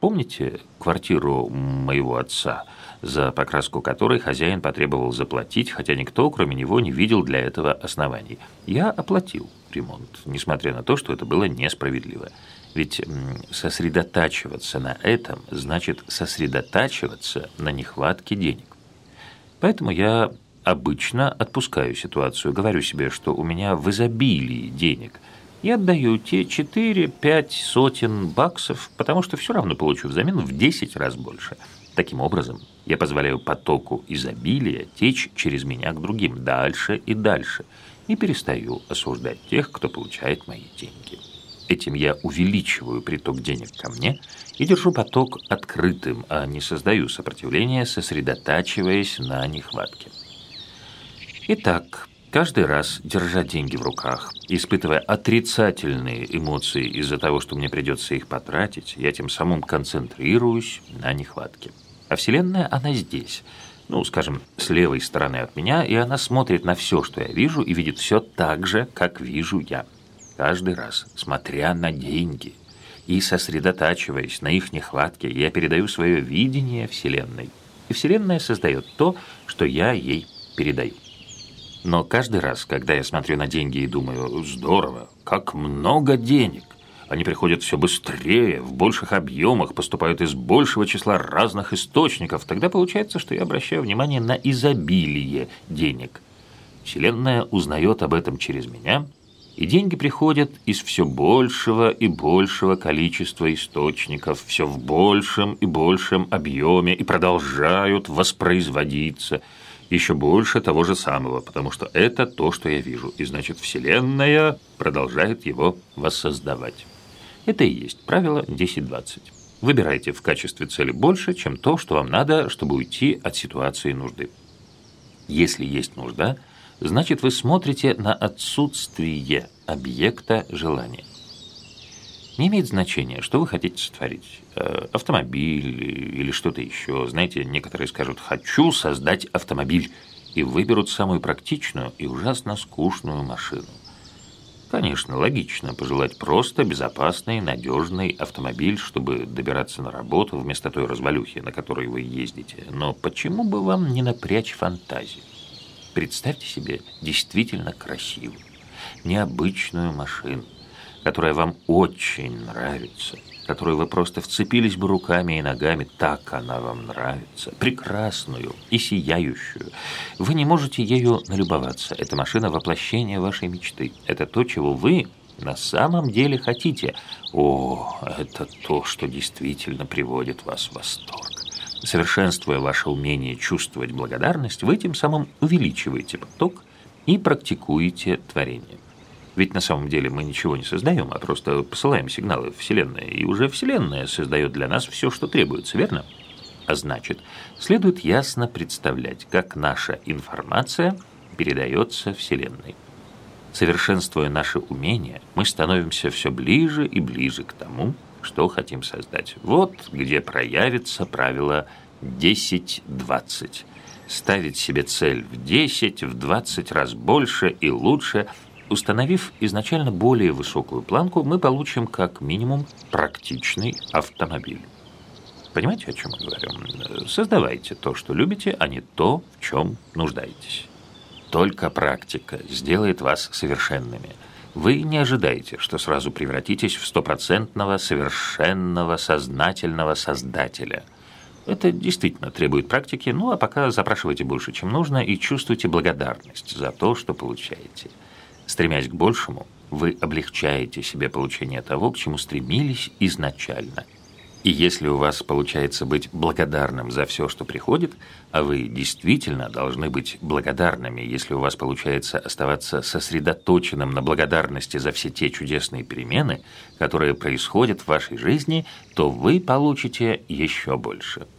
Помните квартиру моего отца, за покраску которой хозяин потребовал заплатить, хотя никто, кроме него, не видел для этого оснований? Я оплатил ремонт, несмотря на то, что это было несправедливо. Ведь сосредотачиваться на этом значит сосредотачиваться на нехватке денег. Поэтому я обычно отпускаю ситуацию, говорю себе, что у меня в изобилии денег. Я отдаю те 4-5 сотен баксов, потому что все равно получу взамен в 10 раз больше. Таким образом, я позволяю потоку изобилия течь через меня к другим дальше и дальше, и перестаю осуждать тех, кто получает мои деньги. Этим я увеличиваю приток денег ко мне и держу поток открытым, а не создаю сопротивление, сосредотачиваясь на нехватке. Итак, каждый раз, держа деньги в руках, испытывая отрицательные эмоции из-за того, что мне придется их потратить, я тем самым концентрируюсь на нехватке. А Вселенная, она здесь, ну, скажем, с левой стороны от меня, и она смотрит на все, что я вижу, и видит все так же, как вижу я. Каждый раз, смотря на деньги и сосредотачиваясь на их нехватке, я передаю свое видение Вселенной. И Вселенная создает то, что я ей передаю. Но каждый раз, когда я смотрю на деньги и думаю, здорово, как много денег, они приходят все быстрее, в больших объемах, поступают из большего числа разных источников, тогда получается, что я обращаю внимание на изобилие денег. Вселенная узнает об этом через меня, и деньги приходят из все большего и большего количества источников, все в большем и большем объеме и продолжают воспроизводиться – еще больше того же самого, потому что это то, что я вижу, и значит Вселенная продолжает его воссоздавать. Это и есть правило 10-20. Выбирайте в качестве цели больше, чем то, что вам надо, чтобы уйти от ситуации нужды. Если есть нужда, значит вы смотрите на отсутствие объекта желания. Не имеет значения, что вы хотите сотворить. Э, автомобиль или что-то еще. Знаете, некоторые скажут «хочу создать автомобиль» и выберут самую практичную и ужасно скучную машину. Конечно, логично пожелать просто безопасный, надежный автомобиль, чтобы добираться на работу вместо той развалюхи, на которой вы ездите. Но почему бы вам не напрячь фантазию? Представьте себе действительно красивую, необычную машину, которая вам очень нравится, которую вы просто вцепились бы руками и ногами, так она вам нравится, прекрасную и сияющую. Вы не можете ею налюбоваться. Это машина воплощения вашей мечты. Это то, чего вы на самом деле хотите. О, это то, что действительно приводит вас в восторг. Совершенствуя ваше умение чувствовать благодарность, вы тем самым увеличиваете поток и практикуете творение. Ведь на самом деле мы ничего не создаем, а просто посылаем сигналы в Вселенную, и уже Вселенная создает для нас все, что требуется, верно? А значит, следует ясно представлять, как наша информация передается Вселенной. Совершенствуя наши умения, мы становимся все ближе и ближе к тому, что хотим создать. Вот где проявится правило 10-20. Ставить себе цель в 10, в 20 раз больше и лучше – Установив изначально более высокую планку, мы получим как минимум практичный автомобиль. Понимаете, о чем я говорю? Создавайте то, что любите, а не то, в чем нуждаетесь. Только практика сделает вас совершенными. Вы не ожидаете, что сразу превратитесь в стопроцентного, совершенного, сознательного создателя. Это действительно требует практики, ну а пока запрашивайте больше, чем нужно, и чувствуйте благодарность за то, что получаете. Стремясь к большему, вы облегчаете себе получение того, к чему стремились изначально. И если у вас получается быть благодарным за все, что приходит, а вы действительно должны быть благодарными, если у вас получается оставаться сосредоточенным на благодарности за все те чудесные перемены, которые происходят в вашей жизни, то вы получите еще больше –